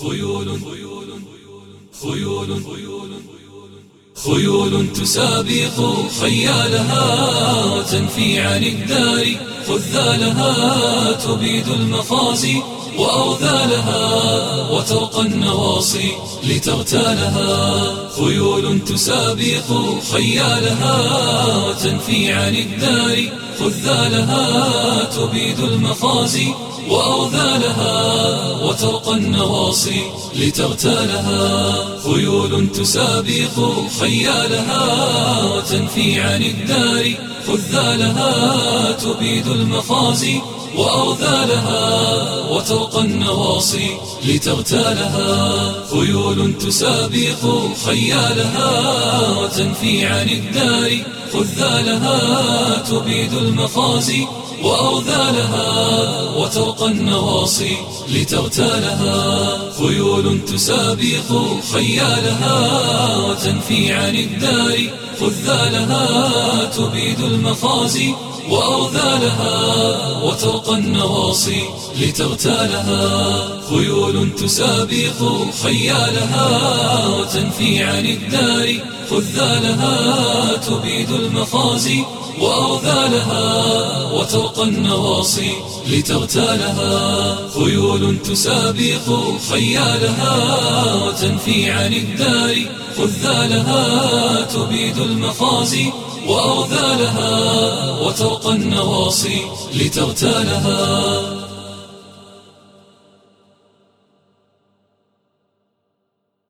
خيول خيول خيول تسابق خيالها وتنفي عن الدار خذالها تبيد المخازي وأوذالها وترقى النواصي لتغتالها. خيول تسابق خيالها وتنفي عن الدار خذالها تبيد المخازي وأوذالها وترقى النواصي لتغتالها. خيول تسابق خيالها وتنفي عن الدار خذالها تبيد المخازي وأوذالها وترقى النواصي لتغتالها خيول تسابق خيالها وتنفي عن الدار خذالها تبيد المخازي وأوذالها وترقى النواصي لتغتالها خيول تسابق خيالها وتنفي عن الدار. خذالها تبيد المخازي وأوذالها وترقى النواصي لتغتالها. خيول تسابق خيالها وتنفي عن الدار. خذالها تبيد المخازي وأوذالها وترقى النواصي لتغتالها خيول تسابق خيالها وتنفي عن الدار خذالها تبيد المخازي وأوذالها وترقى النواصي لتغتالها